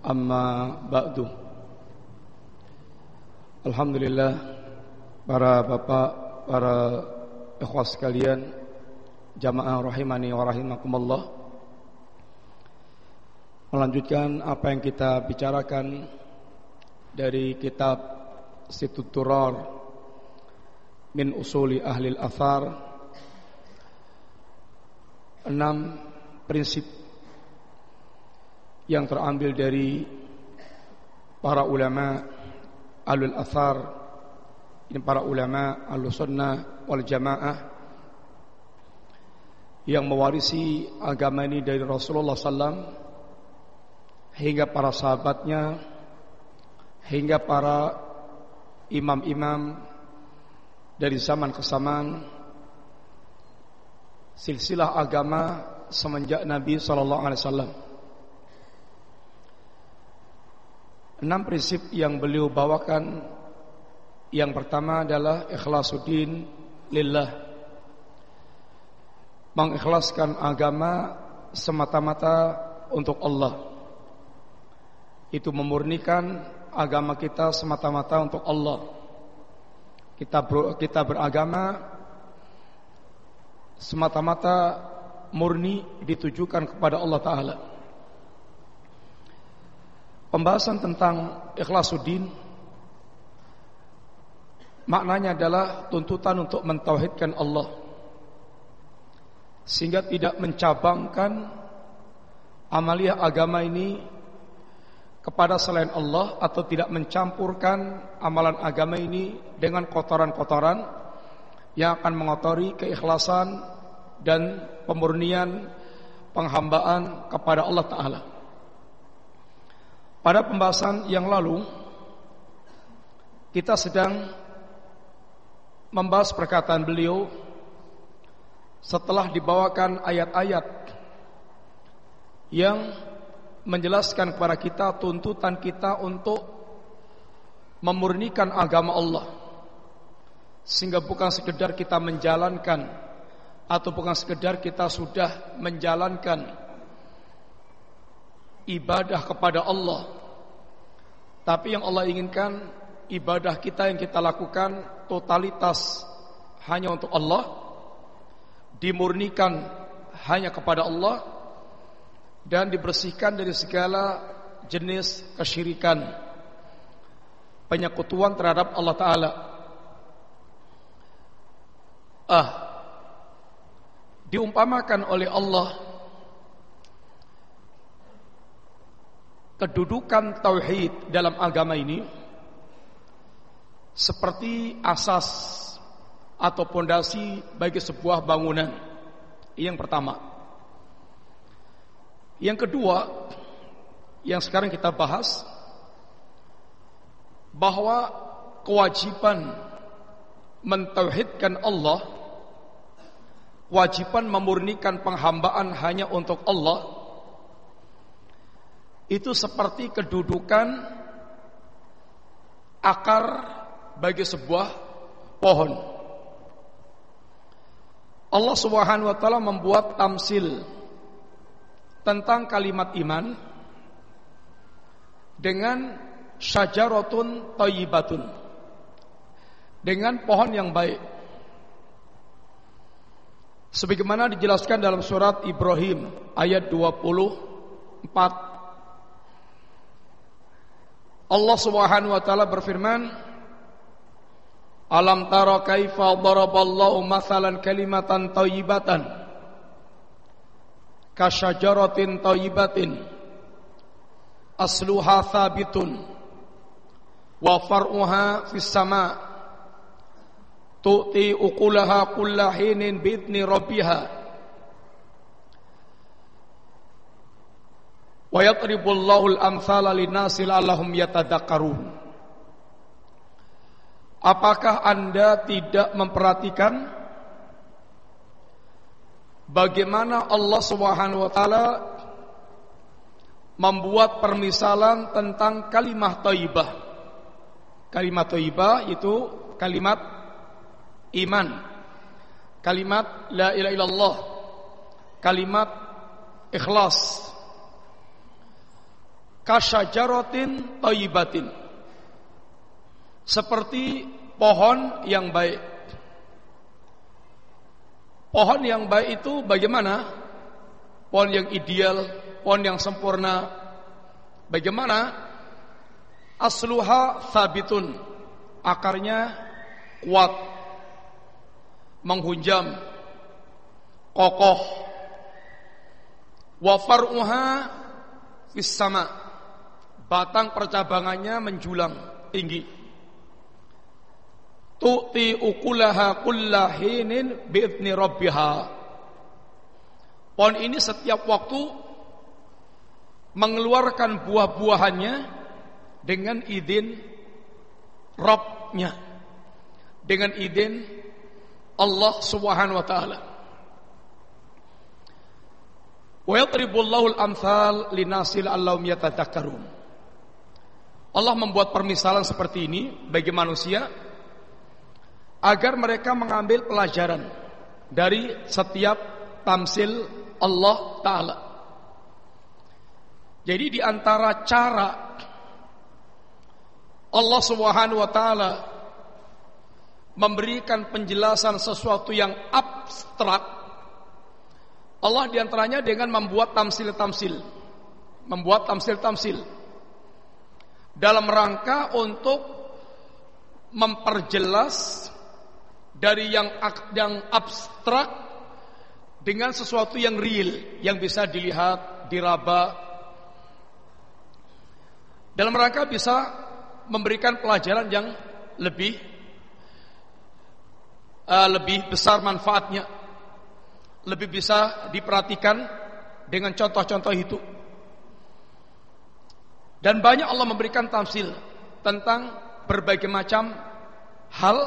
Amma ba'du. Alhamdulillah Para bapak Para ikhwas sekalian Jamaah rahimani wa rahimakumullah. Melanjutkan apa yang kita bicarakan Dari kitab Situturar Min usuli ahli al-athar Enam prinsip yang terambil dari para ulama alul athar ini para ulama alus sunnah wal jamaah yang mewarisi agama ini dari Rasulullah SAW hingga para sahabatnya hingga para imam-imam dari zaman ke zaman. Silsilah agama semenjak Nabi sallallahu alaihi wasallam Enam prinsip yang beliau bawakan. Yang pertama adalah Ikhlasuddin lillah. Mengikhlaskan agama Semata-mata Untuk Allah. Itu memurnikan Agama kita semata-mata untuk Allah. Kita ber, kita beragama Semata-mata Murni ditujukan kepada Allah Ta'ala Pembahasan tentang ikhlasuddin maknanya adalah tuntutan untuk mentauhidkan Allah sehingga tidak mencabangkan amalia agama ini kepada selain Allah atau tidak mencampurkan amalan agama ini dengan kotoran-kotoran yang akan mengotori keikhlasan dan pemurnian penghambaan kepada Allah taala. Pada pembahasan yang lalu kita sedang membahas perkataan beliau setelah dibawakan ayat-ayat yang menjelaskan kepada kita tuntutan kita untuk memurnikan agama Allah. Sehingga bukan sekedar kita menjalankan atau bukan sekedar kita sudah menjalankan ibadah kepada Allah. Tapi yang Allah inginkan ibadah kita yang kita lakukan totalitas hanya untuk Allah, dimurnikan hanya kepada Allah dan dibersihkan dari segala jenis kesyirikan penyekutuan terhadap Allah taala. Ah diumpamakan oleh Allah kedudukan tauhid dalam agama ini seperti asas atau pondasi bagi sebuah bangunan. Yang pertama. Yang kedua, yang sekarang kita bahas bahwa kewajiban mentauhidkan Allah, kewajiban memurnikan penghambaan hanya untuk Allah itu seperti kedudukan akar bagi sebuah pohon. Allah Subhanahu wa taala membuat tamsil tentang kalimat iman dengan syajaratun thayyibatun dengan pohon yang baik sebagaimana dijelaskan dalam surat Ibrahim ayat 24 Allah Subhanahu wa taala berfirman Alam tara kaifa daraballahu mathalan kalimatan thayyibatan kasyajaratin thayyibatin asluha thabitun wa far'uha fis sama tu'ti uqulaha kullahinin bi'idni rabbiha Wa al-amthala. Apakah Anda tidak memperhatikan bagaimana Allah Subhanahu wa taala membuat permisalan tentang kalimat thayyibah. Kalimat thayyibah itu kalimat iman. Kalimat la ilaha illallah. Kalimat ikhlas. Kasyajaratin thayyibatin seperti pohon yang baik. Pohon yang baik itu bagaimana? Pohon yang ideal, pohon yang sempurna. Bagaimana? Asluha sabitun. Akarnya kuat. Menghunjam. Kokoh. Wa far'uha fis sama. Batang percabangannya menjulang tinggi tu'ti ukulaha kullahinin bi'idni rabbiha. Pohon ini setiap waktu mengeluarkan buah-buahannya dengan izin Rabbnya. Dengan izin Allah Subhanahu wa taala. Wa yadribullahu al-amthal linasil allahum yatadakkarun. Allah membuat permisalan seperti ini bagi manusia agar mereka mengambil pelajaran dari setiap tamsil Allah Ta'ala. Jadi di antara cara Allah Subhanahu wa taala memberikan penjelasan sesuatu yang abstrak Allah di antaranya dengan membuat tamsil-tamsil membuat tamsil-tamsil dalam rangka untuk memperjelas dari yang yang abstrak dengan sesuatu yang real yang bisa dilihat, diraba dalam rangka bisa memberikan pelajaran yang lebih uh, lebih besar manfaatnya, lebih bisa diperhatikan dengan contoh-contoh itu. Dan banyak Allah memberikan tafsir tentang berbagai macam hal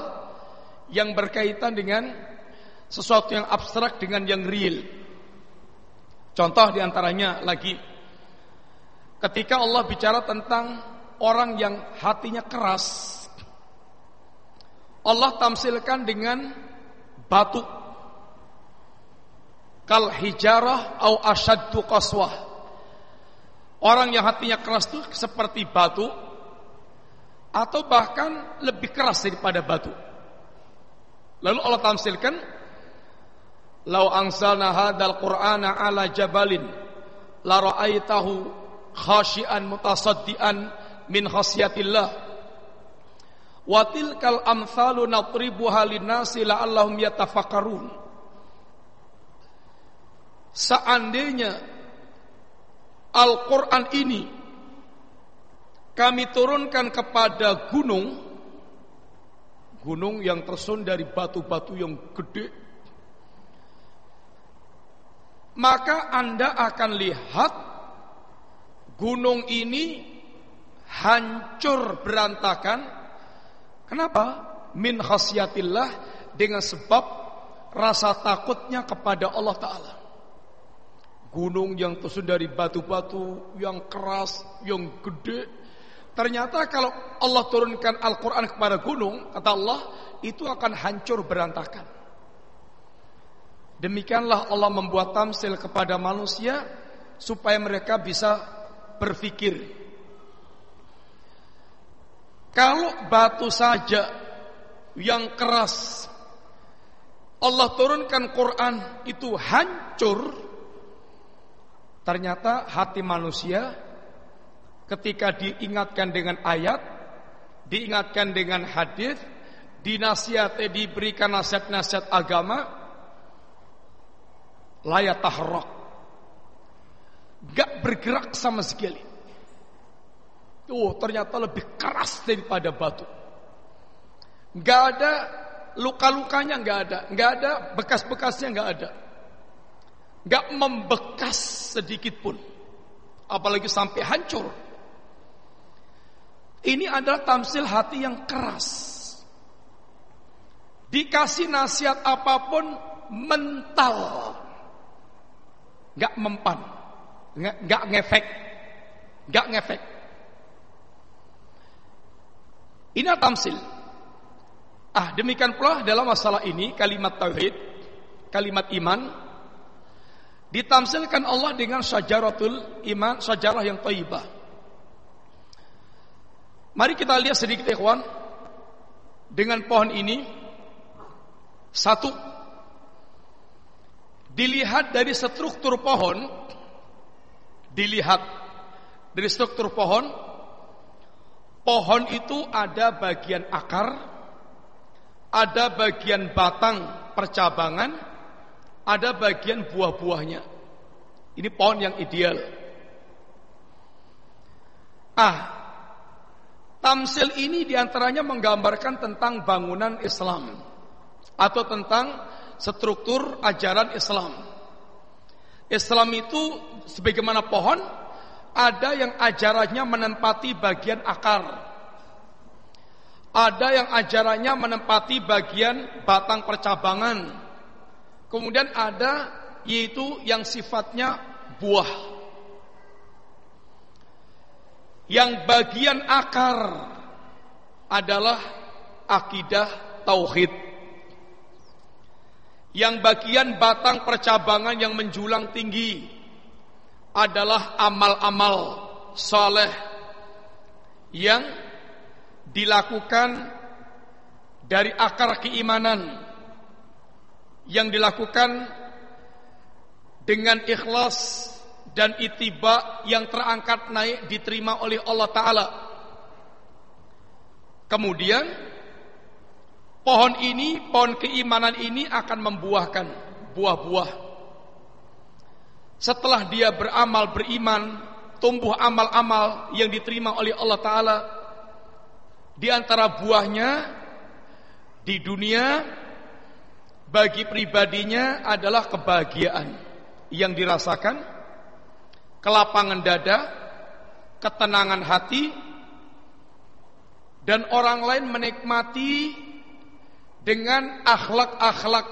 yang berkaitan dengan sesuatu yang abstrak dengan yang real. Contoh di antaranya lagi ketika Allah bicara tentang orang yang hatinya keras, Allah tamsilkan dengan batu kal hijarah au asyaddu qaswah. Orang yang hatinya keras itu seperti batu atau bahkan lebih keras daripada batu. Lalu Allah tamsilkan Lau angsalna hadal qur'ana ala jabalin la ra'aitahu khashian mutasaddian min khasyatillah wa tilkal amsalu natribuha linnasi la'allahum yatafakkarun Seandainya Al-Quran ini kami turunkan kepada gunung Gunung yang tersun dari batu-batu yang gede. Maka Anda akan lihat gunung ini hancur berantakan. Kenapa? Min khasyatillah dengan sebab rasa takutnya kepada Allah Ta'ala. Gunung yang tersun dari batu-batu yang keras, yang gede, Ternyata kalau Allah turunkan Al-Quran kepada gunung, kata Allah, itu akan hancur berantakan. Demikianlah Allah membuat tamsil kepada manusia supaya mereka bisa berpikir. Kalau batu saja yang keras Allah turunkan Quran itu hancur, ternyata hati manusia ketika diingatkan dengan ayat, diingatkan dengan hadis, dinasihati diberikan nasihat-nasihat agama, layak tahrok, gak bergerak sama sekali. Oh, ternyata lebih keras daripada batu. Gak ada luka-lukanya, gak ada, gak ada bekas-bekasnya, gak ada, gak membekas sedikit pun. apalagi sampai hancur. Ini adalah tamsil hati yang keras. Dikasih nasihat apa pun mental. Gak mempan. Gak, ngefek. Gak ngefek. Ini tamsil. Ah, demikian pula dalam masalah ini kalimat tauhid, kalimat iman ditamsilkan Allah dengan syajaratul iman, syajarah yang thayyibah. Mari kita lihat sedikit ikhwan dengan pohon ini. Satu. Dilihat dari struktur pohon. Dilihat dari struktur pohon. Pohon itu ada bagian akar ada bagian batang percabangan, ada bagian buah-buahnya. Ini pohon yang ideal. Ah, tamsil ini di antaranya menggambarkan tentang bangunan Islam atau tentang struktur ajaran Islam. Islam itu sebagaimana pohon, ada yang ajarannya menempati bagian akar, ada yang ajarannya menempati bagian batang percabangan. Kemudian ada yaitu yang sifatnya buah. Yang bagian akar adalah akidah tauhid. Yang bagian batang percabangan yang menjulang tinggi adalah amal-amal soleh yang dilakukan dari akar keimanan yang dilakukan dengan ikhlas dan itiba yang terangkat naik diterima oleh Allah Ta'ala. Kemudian pohon ini, pohon keimanan ini akan membuahkan buah-buah. Setelah dia beramal, beriman, tumbuh amal-amal yang diterima oleh Allah Ta'ala, di antara buahnya di dunia bagi pribadinya adalah kebahagiaan. Yang dirasakan, kelapangan dada, ketenangan hati, dan orang lain menikmati dengan akhlak-akhlak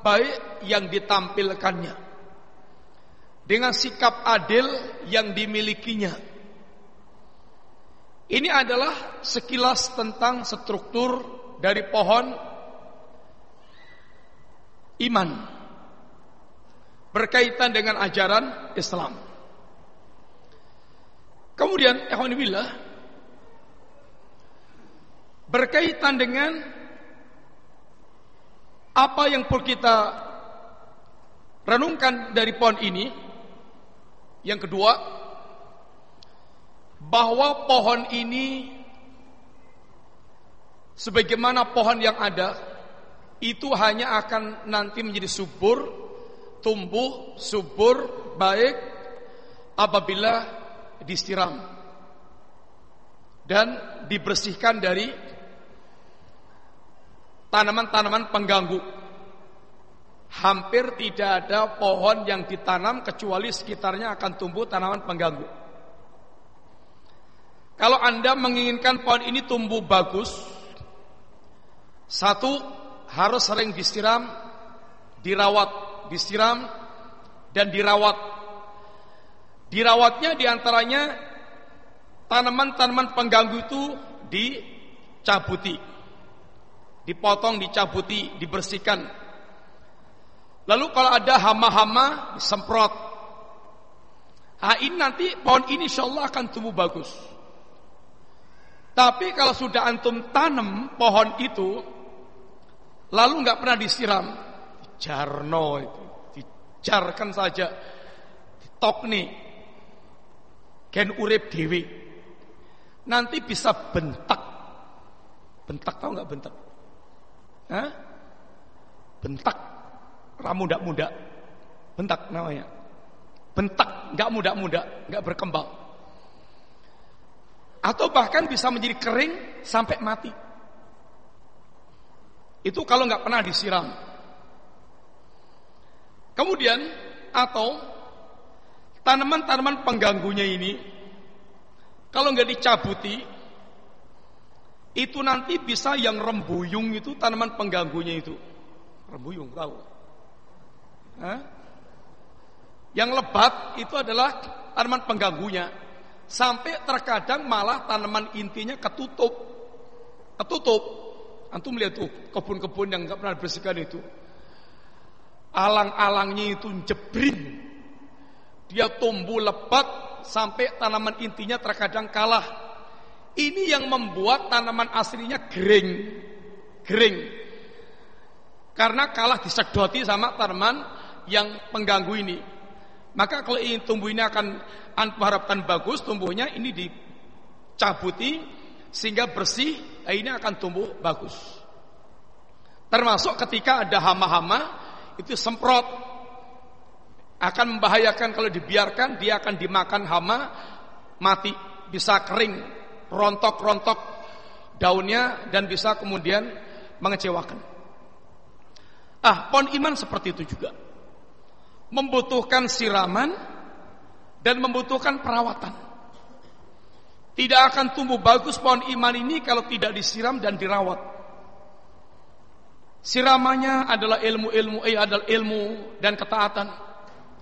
baik yang ditampilkannya, dengan sikap adil yang dimilikinya. Ini adalah sekilas tentang struktur dari pohon iman berkaitan dengan ajaran Islam. Kemudian ikhwanillah berkaitan dengan apa yang perlu kita renungkan dari pohon ini. Yang kedua, bahwa pohon ini sebagaimana pohon yang ada itu hanya akan nanti menjadi subur, tumbuh subur baik apabila disiram dan dibersihkan dari tanaman-tanaman pengganggu. Hampir tidak ada pohon yang ditanam kecuali sekitarnya akan tumbuh tanaman pengganggu. Kalau Anda menginginkan pohon ini tumbuh bagus, satu harus sering disiram, dirawat, disiram dan dirawat. Dirawatnya di antaranya tanaman-tanaman pengganggu itu dicabuti, dipotong, dicabuti, dibersihkan. Lalu kalau ada hama-hama disemprot. Nah ini nanti pohon ini insya Allah akan tumbuh bagus. Tapi kalau sudah antum tanam pohon itu, lalu nggak pernah disiram, jarno itu, dijarkan saja, ditok nih, gen urip dewi, nanti bisa bentak, bentak tahu nggak bentak? Hah? Bentak, ramu muda muda, bentak namanya, bentak, nggak muda-muda, nggak berkembang. Atau bahkan bisa menjadi kering sampai mati. Itu kalau nggak pernah disiram. Kemudian atau tanaman-tanaman pengganggunya ini kalau nggak dicabuti itu nanti bisa yang rembuyung itu tanaman pengganggunya itu. Rembuyung tahu? Hah? yang lebat itu adalah tanaman pengganggunya. Sampai terkadang malah tanaman intinya ketutup. Ketutup antum lihat tuh kebun-kebun yang nggak pernah bersihkan itu alang-alangnya itu jebrin dia tumbuh lebat sampai tanaman intinya terkadang kalah ini yang membuat tanaman aslinya kering, kering. Karena kalah disedoti sama tanaman yang pengganggu ini. Maka kalau ingin tumbuh ini akan harapkan bagus tumbuhnya ini dicabuti sehingga bersih ini akan tumbuh bagus. Termasuk ketika ada hama-hama itu semprot akan membahayakan kalau dibiarkan dia akan dimakan hama mati bisa kering rontok-rontok daunnya dan bisa kemudian mengecewakan. Ah, pohon iman seperti itu juga. Membutuhkan siraman dan membutuhkan perawatan. Tidak akan tumbuh bagus pohon iman ini kalau tidak disiram dan dirawat. Siramannya adalah ilmu-ilmu eh adalah ilmu dan ketaatan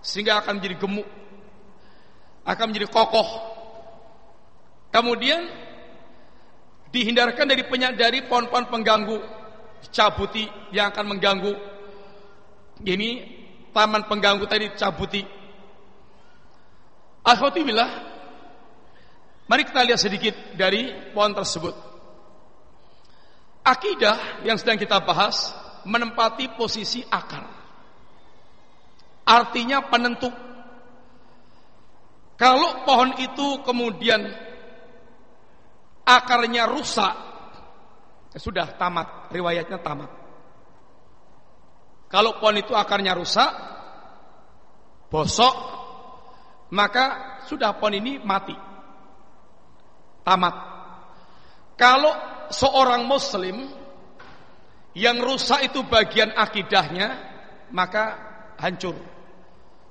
sehingga akan menjadi gemuk. Akan menjadi kokoh Kemudian dihindarkan dari penyadari pohon-pohon pengganggu, cabuti yang akan mengganggu. Ini taman pengganggu tadi cabuti. Alhamdulillah, mari kita lihat sedikit dari pohon tersebut. Akidah yang sedang kita bahas menempati posisi akar. Artinya penentu. Kalau pohon itu kemudian akarnya rusak, ya sudah tamat, riwayatnya tamat. Kalau pohon itu akarnya rusak, bosok, maka sudah pohon ini mati. Tamat. Kalau seorang muslim yang rusak itu bagian akidahnya, maka hancur.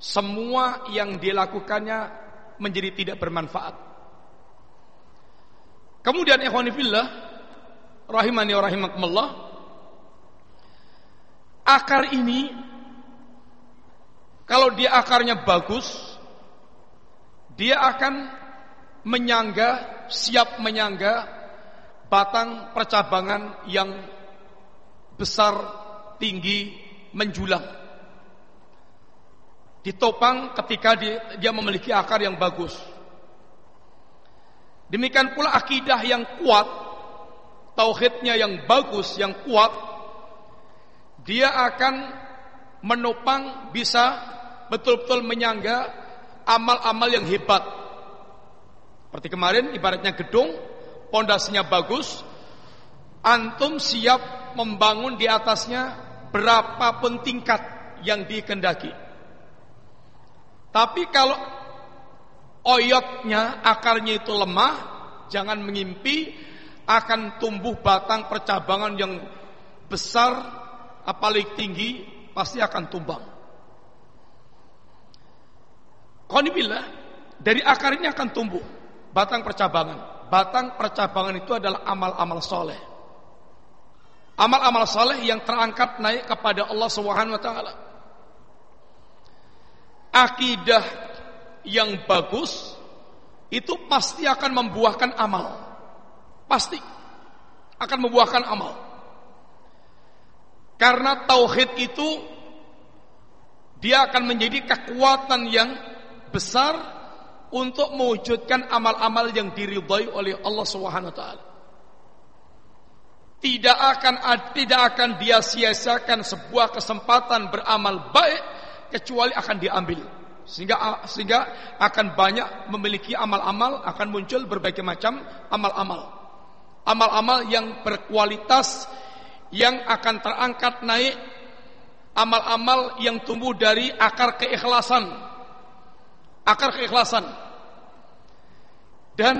Semua yang dilakukannya menjadi tidak bermanfaat. Kemudian ikhwanifillah rahimani wa rahimakumullah akar ini kalau dia akarnya bagus dia akan menyangga siap menyangga batang percabangan yang besar tinggi menjulang ditopang ketika dia memiliki akar yang bagus Demikian pula akidah yang kuat, tauhidnya yang bagus, yang kuat, dia akan menopang bisa betul-betul menyangga amal-amal yang hebat. Seperti kemarin ibaratnya gedung, pondasinya bagus, antum siap membangun di atasnya berapapun tingkat yang dikendaki. Tapi kalau oyotnya, akarnya itu lemah, jangan mengimpi akan tumbuh batang percabangan yang besar, apalagi tinggi, pasti akan tumbang. Qanibillah, dari akar ini akan tumbuh batang percabangan. Batang percabangan itu adalah amal-amal soleh. Amal-amal soleh yang terangkat naik kepada Allah Subhanahu wa taala. Akidah yang bagus itu pasti akan membuahkan amal. Pasti akan membuahkan amal. Karena tauhid itu dia akan menjadi kekuatan yang besar untuk mewujudkan amal-amal yang diridhai oleh Allah Subhanahu wa taala. Tidak akan tidak akan dia sia-siakan sebuah kesempatan beramal baik kecuali akan diambil. Sehingga sehingga akan banyak memiliki amal-amal akan muncul berbagai macam amal-amal. Amal-amal yang berkualitas yang akan terangkat naik. Amal-amal yang tumbuh dari akar keikhlasan akar keikhlasan. Dan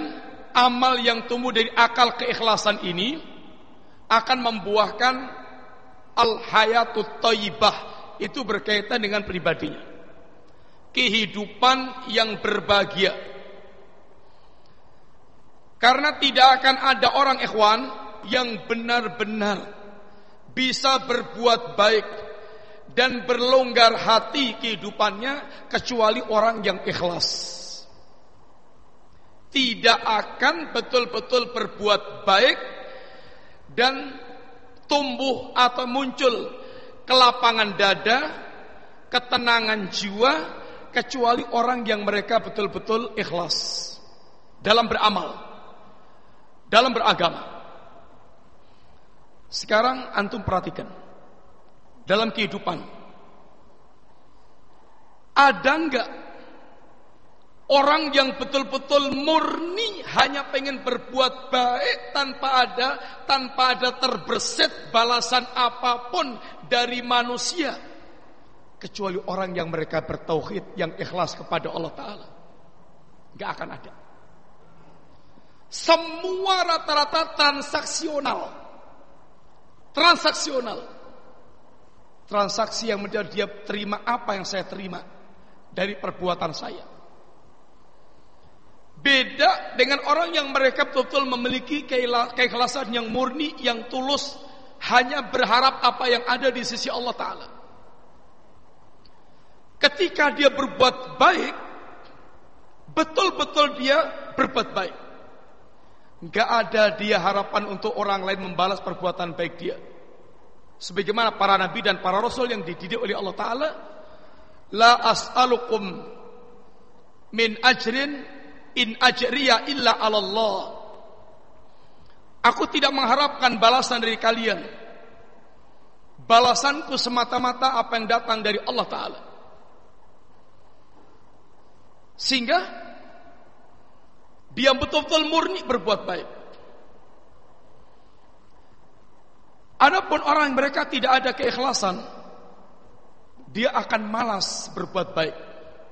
amal yang tumbuh dari akal keikhlasan ini akan membuahkan al hayatut thayyibah itu berkaitan dengan pribadinya. Kehidupan yang berbahagia. Karena tidak akan ada orang ikhwan yang benar-benar bisa berbuat baik dan berlonggar hati kehidupannya kecuali orang yang ikhlas. Tidak akan betul-betul berbuat baik dan tumbuh atau muncul kelapangan dada, ketenangan jiwa kecuali orang yang mereka betul-betul ikhlas dalam beramal dalam beragama. Sekarang antum perhatikan dalam kehidupan ada enggak orang yang betul-betul murni hanya pengen berbuat baik tanpa ada tanpa ada terberset balasan apa pun dari manusia kecuali orang yang mereka bertauhid yang ikhlas kepada Allah taala. Enggak akan ada. Semua rata-rata transaksional. Transaksional. Transaksi yang menjadi dia terima apa yang saya terima dari perbuatan saya. Beda dengan orang yang mereka betul-betul memiliki keikhlasan yang murni, yang tulus, hanya berharap apa yang ada di sisi Allah Ta'ala. Ketika dia berbuat baik, betul-betul dia berbuat baik. Gak ada dia harapan untuk orang lain membalas perbuatan baik dia. Sebagaimana para nabi dan para rasul yang dididik oleh Allah Ta'ala. La as'alukum min ajrin in ajriya illa Allah. Aku tidak mengharapkan balasan dari kalian. Balasanku semata-mata apa yang datang dari Allah Ta'ala. Sehingga dia betul-betul murni berbuat baik. Adapun orang yang mereka tidak ada keikhlasan, dia akan malas berbuat baik.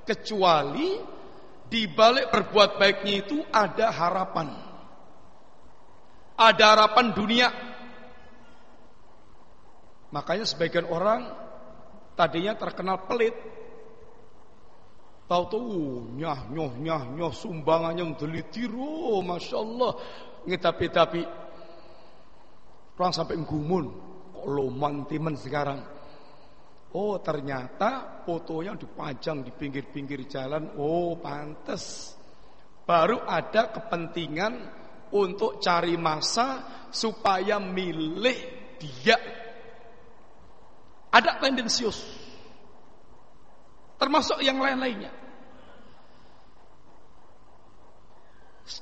Kecuali di balik berbuat baiknya itu ada harapan. Ada harapan dunia. Makanya sebagian orang tadinya terkenal pelit, Tahu-tahu nyah nyoh nyah nyoh sumbangan yang delitiro, masya Allah. Ngetapi tapi orang sampai ngumun, kok loman timen sekarang. Oh ternyata fotonya dipajang di pinggir-pinggir jalan. Oh pantes. Baru ada kepentingan untuk cari masa supaya milih dia. Ada tendensius. Termasuk yang lain-lainnya.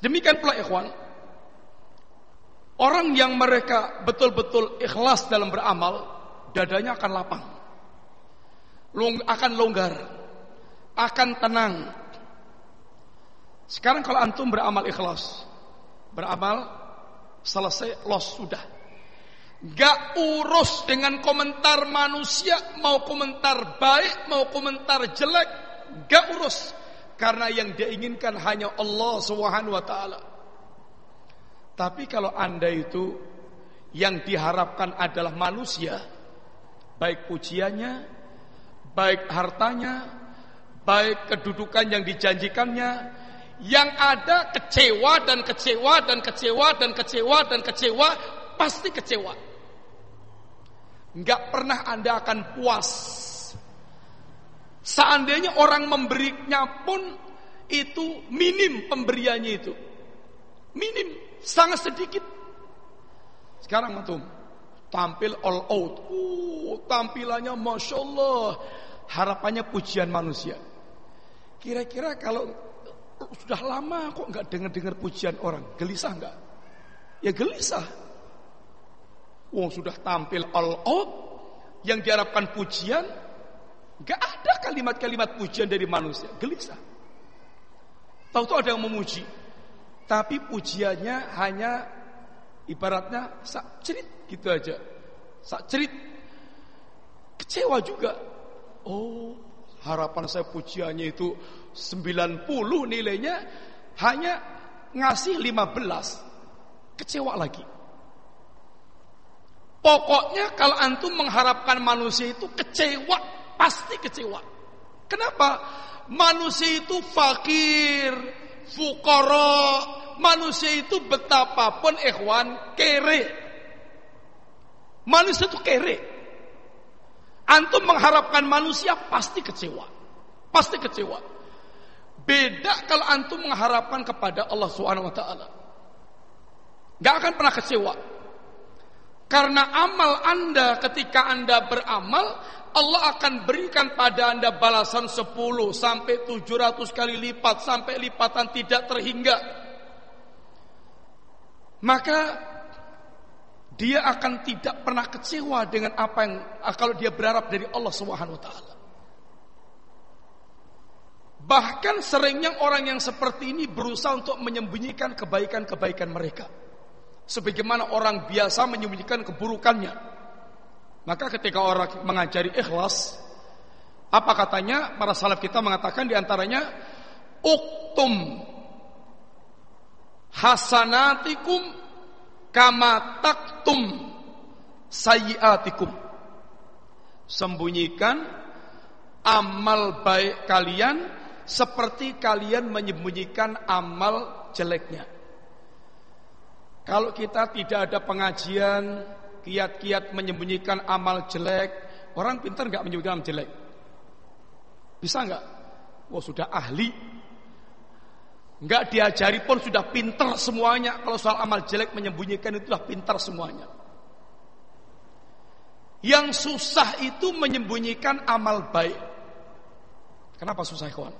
Demikian pula ikhwan Orang yang mereka betul-betul ikhlas dalam beramal Dadanya akan lapang. Akan longgar Akan tenang. Sekarang kalau antum beramal ikhlas Beramal Selesai los sudah. Gak urus dengan komentar manusia Mau komentar baik Mau komentar jelek Gak urus. Karena yang dia inginkan hanya Allah Subhanahu wa taala. Tapi kalau Anda itu yang diharapkan adalah manusia, baik pujiannya, baik hartanya, baik kedudukan yang dijanjikannya, yang ada kecewa dan kecewa dan kecewa dan kecewa dan kecewa, pasti kecewa. Enggak pernah Anda akan puas Seandainya orang memberinya pun itu minim pemberiannya itu. Minim, sangat sedikit. Sekarang antum tampil all out. Uh, tampilannya Masya Allah. Harapannya pujian manusia. Kira-kira kalau sudah lama kok nggak dengar-dengar pujian orang, gelisah nggak? Ya gelisah. Wong sudah tampil all out, yang diharapkan pujian, Gak ada kalimat-kalimat pujian dari manusia. Gelisah. Tahu-tahu ada yang memuji. Tapi pujiannya hanya ibaratnya sak cerit gitu aja. Sak cerit. Kecewa juga. Oh, harapan saya pujiannya itu 90 nilainya hanya ngasih 15. Kecewa lagi. Pokoknya kalau antum mengharapkan manusia itu kecewa pasti kecewa. Kenapa? manusia itu fakir, fukara, manusia itu betapapun ikhwan kere. Manusia itu kere. Antum mengharapkan manusia pasti kecewa. Pasti kecewa. Beda kalau antum mengharapkan kepada Allah Subhanahu wa taala. Gak akan pernah kecewa. Karena amal Anda ketika Anda beramal, Allah akan berikan pada Anda balasan 10 sampai 700 kali lipat sampai lipatan tidak terhingga. Maka dia akan tidak pernah kecewa dengan apa yang kalau dia berharap dari Allah Subhanahu wa taala. Bahkan seringnya orang yang seperti ini berusaha untuk menyembunyikan kebaikan-kebaikan mereka. Sebagaimana orang biasa menyembunyikan keburukannya. Maka ketika orang mengajari ikhlas, apa katanya? Para salaf kita mengatakan di antaranya, Uktum hasanatikum kama taktum sayiatikum. Sembunyikan amal baik kalian seperti kalian menyembunyikan amal jeleknya. Kalau kita tidak ada pengajian, kiat-kiat menyembunyikan amal jelek, orang pintar nggak menyembunyikan amal jelek? Bisa nggak? Wah sudah ahli, nggak diajari pun sudah pintar semuanya. Kalau soal amal jelek menyembunyikan itu sudah pintar semuanya. Yang susah itu menyembunyikan amal baik. Kenapa susah kawan?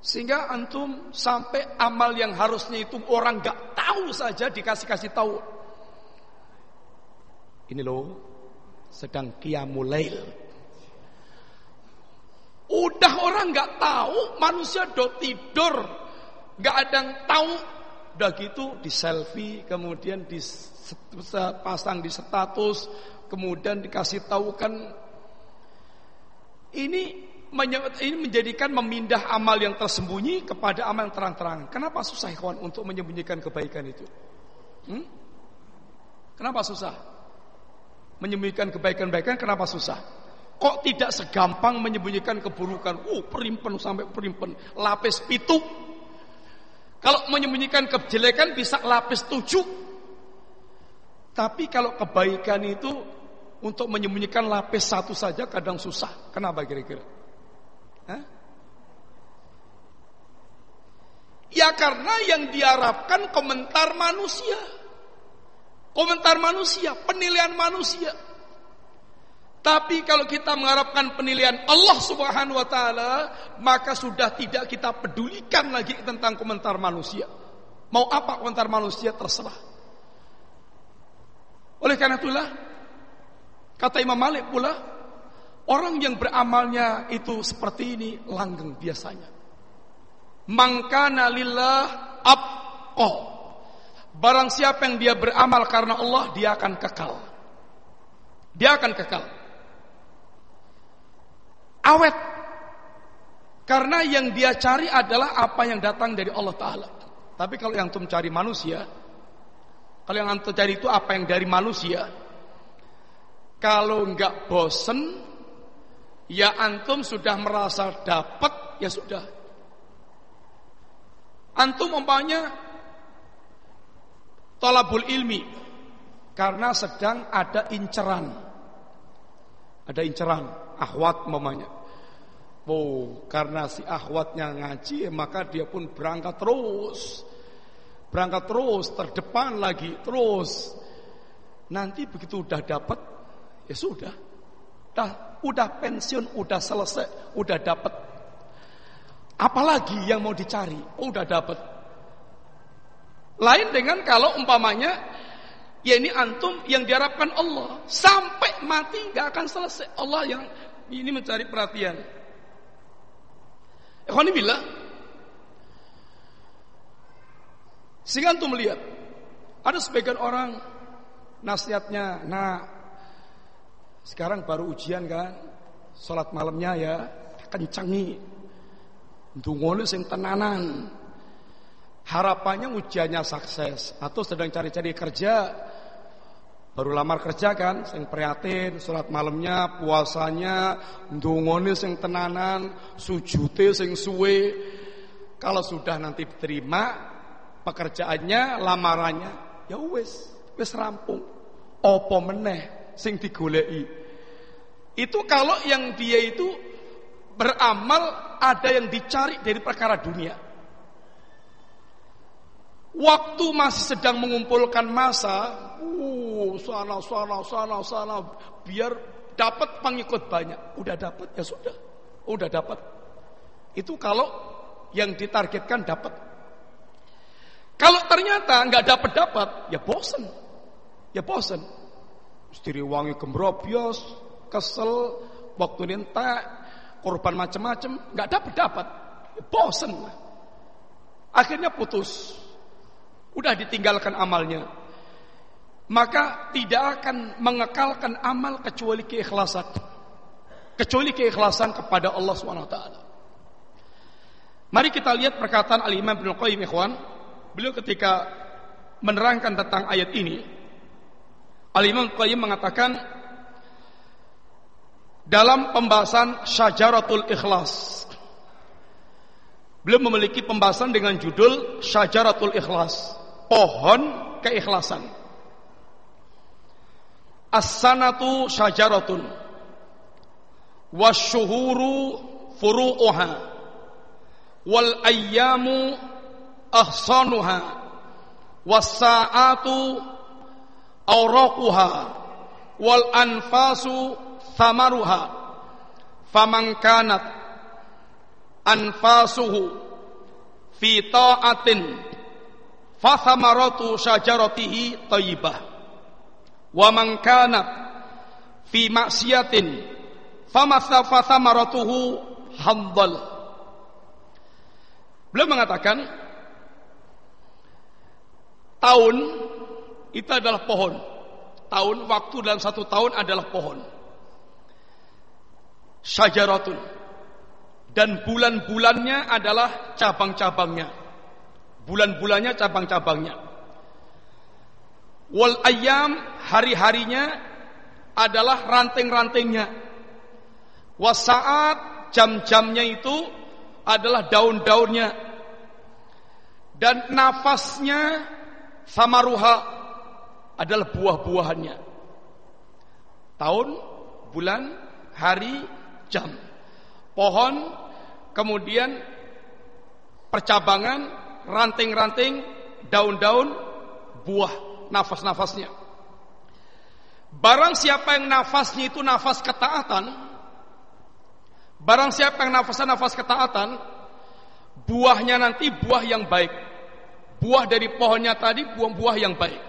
Sehingga antum sampai amal yang harusnya itu orang gak tahu saja dikasih-kasih tahu. Ini loh, sedang kiamulail. Udah orang gak tahu, manusia do tidur, gak ada yang tahu. Udah gitu di selfie, kemudian dipasang di status, kemudian dikasih tahu kan. Ini ini menjadikan memindah amal yang tersembunyi kepada amal yang terang-terang. Kenapa susah kawan untuk menyembunyikan kebaikan itu? Hmm? Kenapa susah? Menyembunyikan kebaikan-kebaikan kenapa susah? Kok tidak segampang menyembunyikan keburukan? Oh, perimpen sampai perimpen, lapis pitu. Kalau menyembunyikan kejelekan bisa lapis tujuh. Tapi kalau kebaikan itu untuk menyembunyikan lapis satu saja kadang susah. Kenapa kira-kira? Ya karena yang diharapkan komentar manusia. Komentar manusia, penilaian manusia. Tapi kalau kita mengharapkan penilaian Allah Subhanahu wa taala, maka sudah tidak kita pedulikan lagi tentang komentar manusia. Mau apa komentar manusia terserah. Oleh karena itulah kata Imam Malik pula Orang yang beramalnya itu seperti ini langgeng biasanya. Mangkana lillah abqah. Barang siapa yang dia beramal karena Allah, dia akan kekal. Dia akan kekal. Awet. Karena yang dia cari adalah apa yang datang dari Allah Ta'ala. Tapi kalau yang antum cari manusia, kalau yang antum cari itu apa yang dari manusia, kalau nggak bosen, ya antum sudah merasa dapat, ya sudah. Antum umpamanya tolabul ilmi karena sedang ada inceran. Ada inceran, ahwat mamanya. Oh, karena si ahwatnya ngaji, maka dia pun berangkat terus. Berangkat terus, terdepan lagi, terus. Nanti begitu udah dapat, ya sudah. Dah udah pensiun, udah selesai, udah dapat. Apalagi yang mau dicari? Oh, udah dapat. Lain dengan kalau umpamanya ya ini antum yang diharapkan Allah sampai mati nggak akan selesai. Allah yang ini mencari perhatian. Ikhwanillah. Sehingga antum melihat ada sebagian orang nasihatnya, nah sekarang baru ujian kan, sholat malamnya ya kencengi, dungole sing tenanan. Harapannya ujiannya sukses atau sedang cari-cari kerja. Baru lamar kerja kan, sing prihatin, sholat malamnya, puasanya, ndungone sing tenanan, sujute sing suwe. Kalau sudah nanti diterima pekerjaannya, lamarannya, ya wis, wis rampung. Apa meneh sing digoleki? Itu kalau yang dia itu beramal ada yang dicari dari perkara dunia. Waktu masih sedang mengumpulkan masa, uh, sana sana sana sana biar dapat pengikut banyak. Udah dapat ya sudah. Udah dapat. Itu kalau yang ditargetkan dapat. Kalau ternyata nggak dapat dapat, ya bosen. Ya bosen. Istri wangi gembrobios, kesel, waktu ninta, korban macam-macam, nggak dapat dapat. Ya bosen. Akhirnya putus. Udah ditinggalkan amalnya. Maka tidak akan mengekalkan amal kecuali keikhlasan. Kecuali keikhlasan kepada Allah SWT. Mari kita lihat perkataan Al-Imam Ibn Qayyim ikhwan. Beliau ketika menerangkan tentang ayat ini. Al-Imam Qayyim mengatakan dalam pembahasan Syajaratul Ikhlas. Beliau memiliki pembahasan dengan judul Syajaratul Ikhlas pohon keikhlasan. As-sanatu syajaratun. Wasyuhuru furu'uha. Wal ayyamu ahsanuha. Was-sa'atu awraquha. Wal anfasu thamaruha. Faman kanat anfasuhu fi ta'atin fathamaratu syajaratihi thayyibah wa man kana fi maksiatin famathamaratuhu handal Beliau mengatakan tahun itu adalah pohon. Tahun waktu dalam satu tahun adalah pohon. Syajaratun. Dan bulan-bulannya adalah cabang-cabangnya bulan-bulannya cabang-cabangnya. Wal ayam hari-harinya adalah ranting-rantingnya. Wasaat jam-jamnya itu adalah daun-daunnya. Dan nafasnya samaruha adalah buah-buahannya. Tahun, bulan, hari, jam. Pohon, kemudian percabangan, ranting-ranting, daun-daun, buah, nafas-nafasnya. Barang siapa yang nafasnya itu nafas ketaatan, barang siapa yang nafasnya nafas ketaatan, buahnya nanti buah yang baik. Buah dari pohonnya tadi buah-buah yang baik.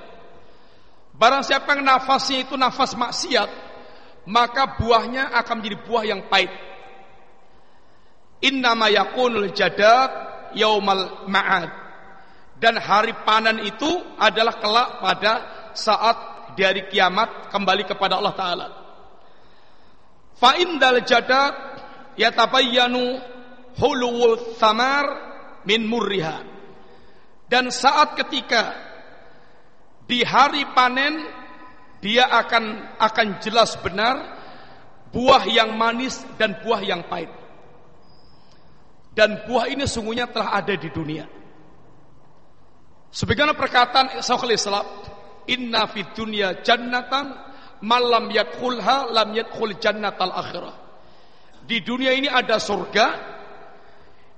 Barang siapa yang nafasnya itu nafas maksiat, maka buahnya akan menjadi buah yang pahit. Innama yakunul jadat yaumal ma'ad. Dan hari panen itu adalah kelak pada saat dari kiamat kembali kepada Allah Ta'ala. Fa'indal jadat yatabayyanu huluwul thamar min murriha. Dan saat ketika di hari panen dia akan akan jelas benar buah yang manis dan buah yang pahit. Dan buah ini sungguhnya telah ada di dunia. Sebagaimana perkataan Syekhul Islam, "Inna fid dunya jannatan malam yadkhulha lam yadkhul jannatal akhirah." Di dunia ini ada surga.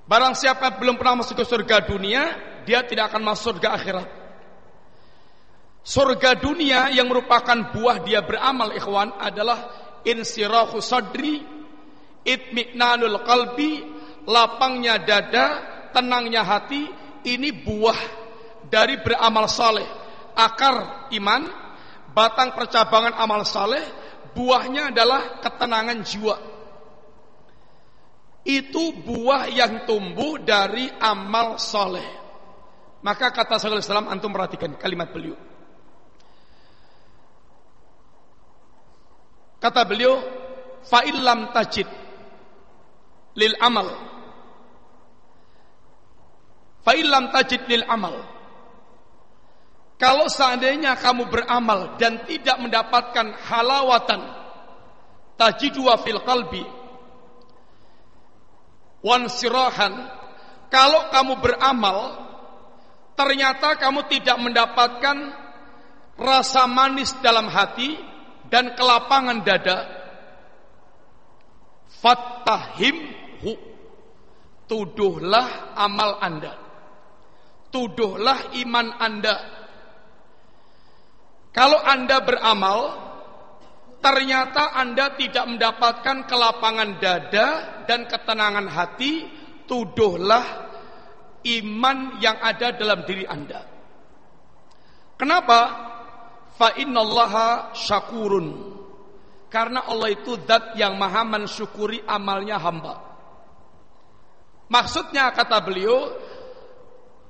Barang siapa belum pernah masuk ke surga dunia, dia tidak akan masuk surga akhirat. Surga dunia yang merupakan buah dia beramal ikhwan adalah insirahu sadri, itmi'nanul qalbi, lapangnya dada, tenangnya hati, ini buah dari beramal saleh. Akar iman, batang percabangan amal saleh, buahnya adalah ketenangan jiwa. Itu buah yang tumbuh dari amal saleh. Maka kata Sallallahu Alaihi antum perhatikan kalimat beliau. Kata beliau, fa'ilam tajid lil amal Fa'ilam tajid lil amal. Kalau seandainya kamu beramal dan tidak mendapatkan halawatan tajidwa fil qalbi wansirahan kalau kamu beramal ternyata kamu tidak mendapatkan rasa manis dalam hati dan kelapangan dada fattahimhu tuduhlah amal Anda. Tuduhlah iman Anda kalau Anda beramal ternyata Anda tidak mendapatkan kelapangan dada dan ketenangan hati tuduhlah iman yang ada dalam diri Anda kenapa Fa innallaha syakurun. Karena Allah itu zat yang maha mensyukuri amalnya hamba. Maksudnya kata beliau,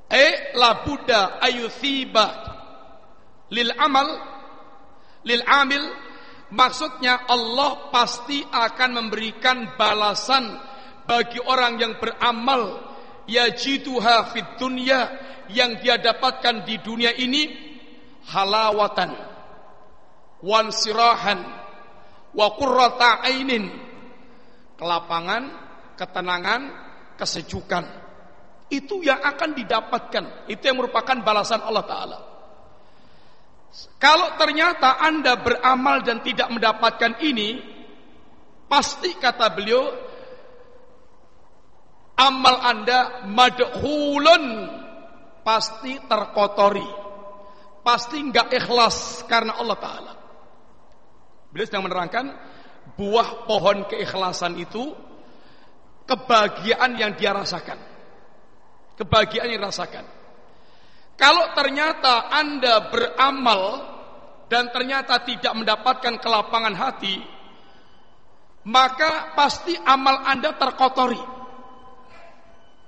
eh la buddha ayuthiba lil amal lil amil maksudnya Allah pasti akan memberikan balasan bagi orang yang beramal. Yajituha fid dunya yang dia dapatkan di dunia ini halawatan wansirahan wa qurrata ainin kelapangan ketenangan kesejukan. Itu yang akan didapatkan. Itu yang merupakan balasan Allah taala kalau ternyata Anda beramal dan tidak mendapatkan ini pasti kata beliau amal Anda madhulun pasti terkotori pasti nggak ikhlas karena Allah Taala. Beliau sedang menerangkan buah pohon keikhlasan itu kebahagiaan yang dia rasakan. Kebahagiaan yang dirasakan. Kalau ternyata Anda beramal dan ternyata tidak mendapatkan kelapangan hati, maka pasti amal Anda terkotori.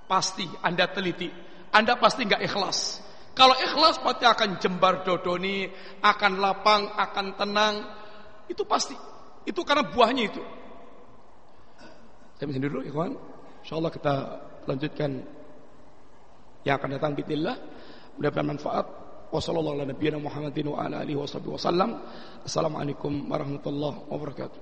Pasti Anda teliti. Anda pasti nggak ikhlas. Kalau ikhlas pasti akan jembar dodoni, akan lapang, akan tenang. Itu pasti. Itu karena buahnya itu. Saya dulu, ikhwan. InsyaAllah kita lanjutkan yang akan datang bismillah. Mudah-mudahan manfaat. Wassalamualaikum warahmatullahi wabarakatuh.